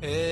Hey.